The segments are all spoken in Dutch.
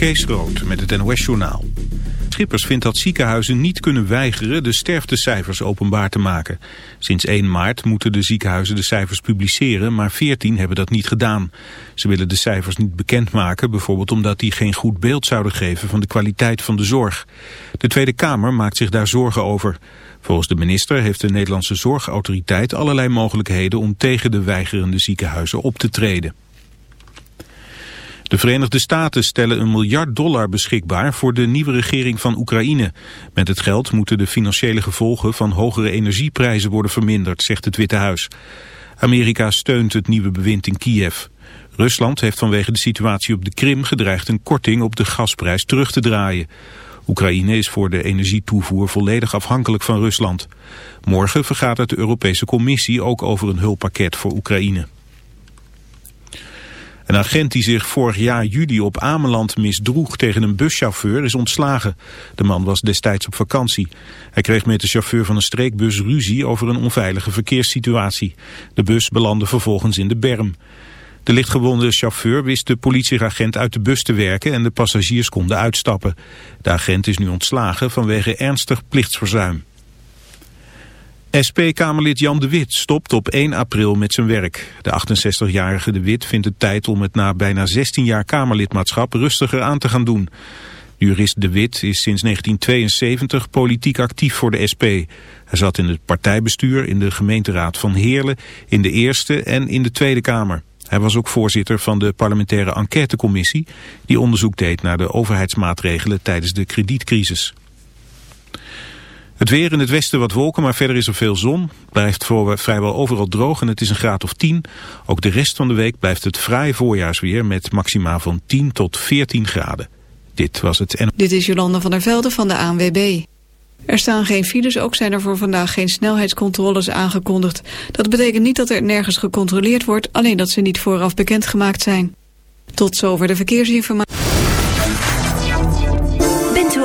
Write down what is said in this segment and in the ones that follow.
Kees Rood met het NOS-journaal. Schippers vindt dat ziekenhuizen niet kunnen weigeren de sterftecijfers openbaar te maken. Sinds 1 maart moeten de ziekenhuizen de cijfers publiceren, maar 14 hebben dat niet gedaan. Ze willen de cijfers niet bekendmaken, bijvoorbeeld omdat die geen goed beeld zouden geven van de kwaliteit van de zorg. De Tweede Kamer maakt zich daar zorgen over. Volgens de minister heeft de Nederlandse Zorgautoriteit allerlei mogelijkheden om tegen de weigerende ziekenhuizen op te treden. De Verenigde Staten stellen een miljard dollar beschikbaar voor de nieuwe regering van Oekraïne. Met het geld moeten de financiële gevolgen van hogere energieprijzen worden verminderd, zegt het Witte Huis. Amerika steunt het nieuwe bewind in Kiev. Rusland heeft vanwege de situatie op de Krim gedreigd een korting op de gasprijs terug te draaien. Oekraïne is voor de energietoevoer volledig afhankelijk van Rusland. Morgen vergadert de Europese Commissie ook over een hulppakket voor Oekraïne. Een agent die zich vorig jaar juli op Ameland misdroeg tegen een buschauffeur is ontslagen. De man was destijds op vakantie. Hij kreeg met de chauffeur van een streekbus ruzie over een onveilige verkeerssituatie. De bus belandde vervolgens in de berm. De lichtgewonde chauffeur wist de politieagent uit de bus te werken en de passagiers konden uitstappen. De agent is nu ontslagen vanwege ernstig plichtsverzuim. SP-Kamerlid Jan de Wit stopt op 1 april met zijn werk. De 68-jarige de Wit vindt het tijd om het na bijna 16 jaar Kamerlidmaatschap rustiger aan te gaan doen. Jurist de Wit is sinds 1972 politiek actief voor de SP. Hij zat in het partijbestuur, in de gemeenteraad van Heerlen, in de Eerste en in de Tweede Kamer. Hij was ook voorzitter van de parlementaire enquêtecommissie... die onderzoek deed naar de overheidsmaatregelen tijdens de kredietcrisis. Het weer in het westen wat wolken, maar verder is er veel zon. Blijft voor vrijwel overal droog en het is een graad of 10. Ook de rest van de week blijft het vrij voorjaarsweer met maxima van 10 tot 14 graden. Dit was het. Dit is Jolanda van der Velde van de ANWB. Er staan geen files, ook zijn er voor vandaag geen snelheidscontroles aangekondigd. Dat betekent niet dat er nergens gecontroleerd wordt, alleen dat ze niet vooraf bekendgemaakt zijn. Tot zover de verkeersinformatie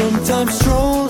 sometimes stroll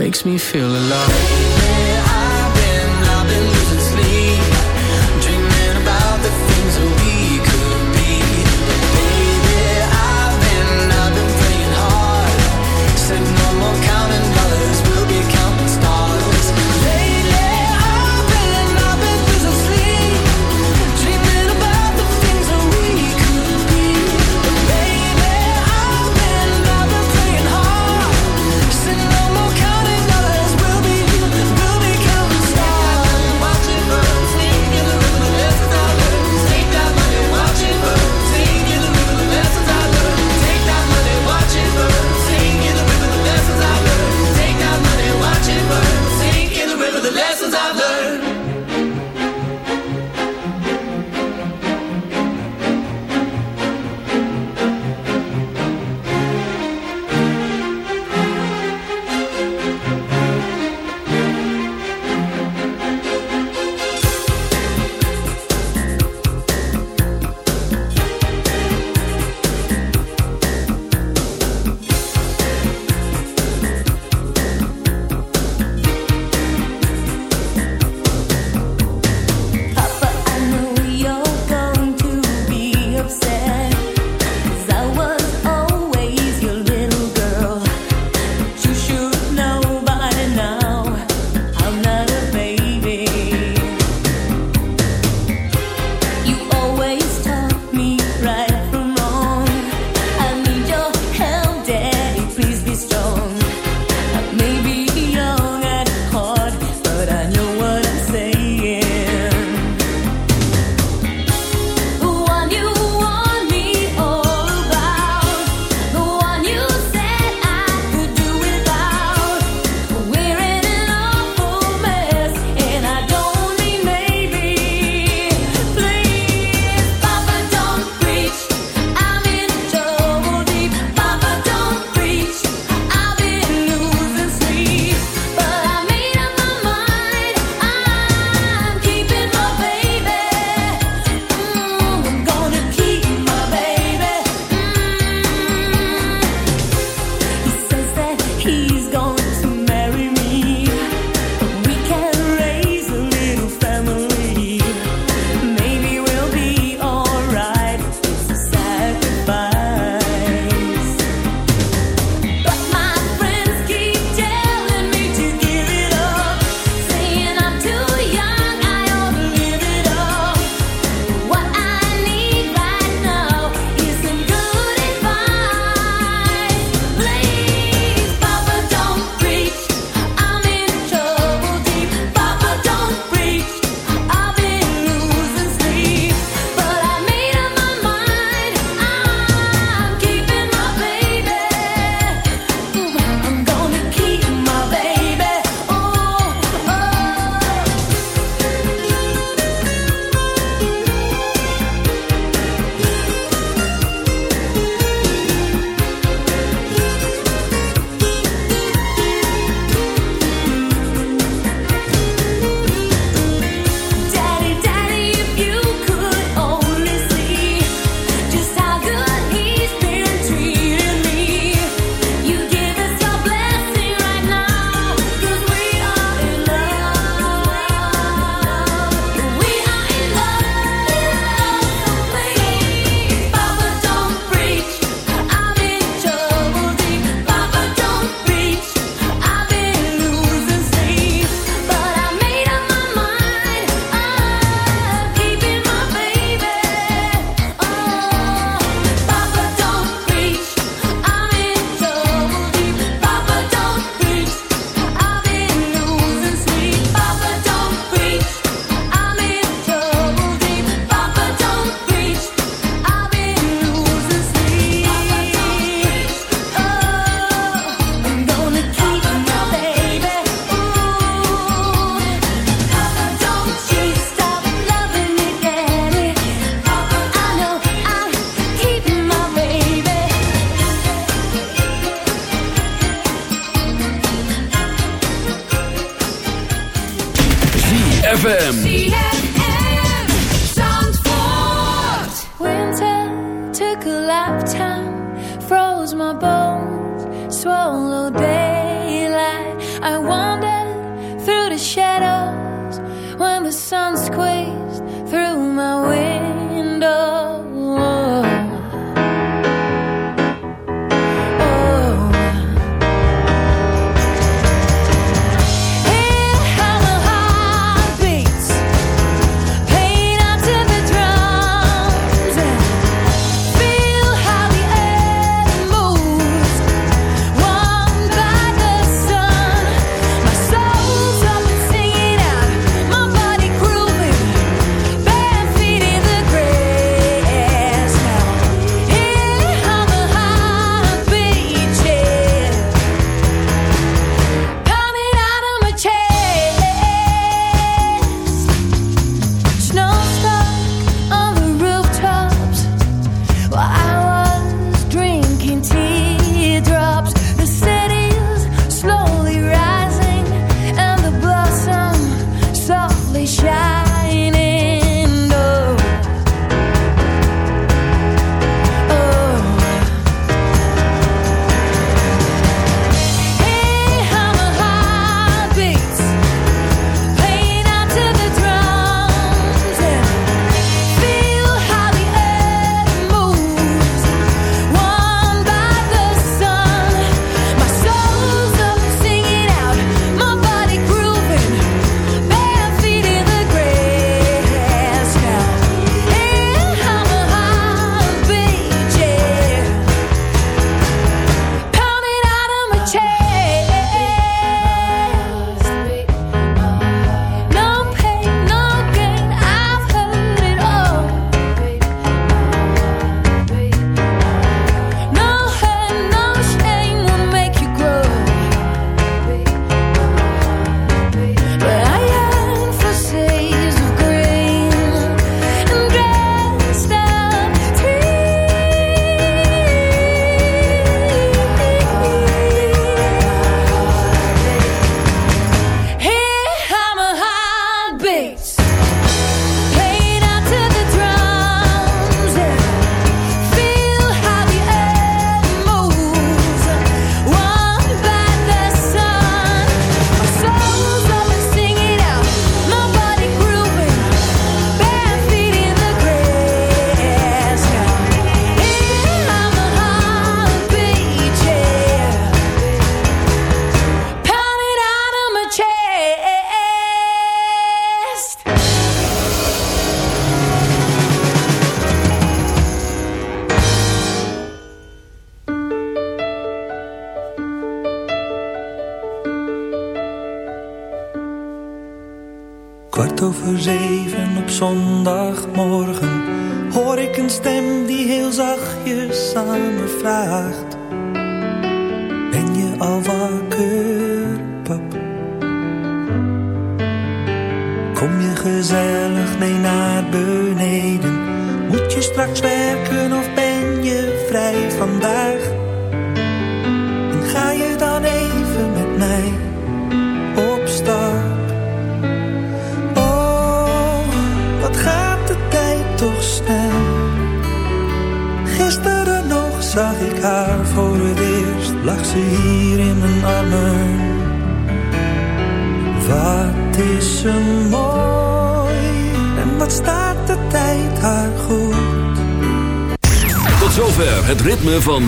Makes me feel alive.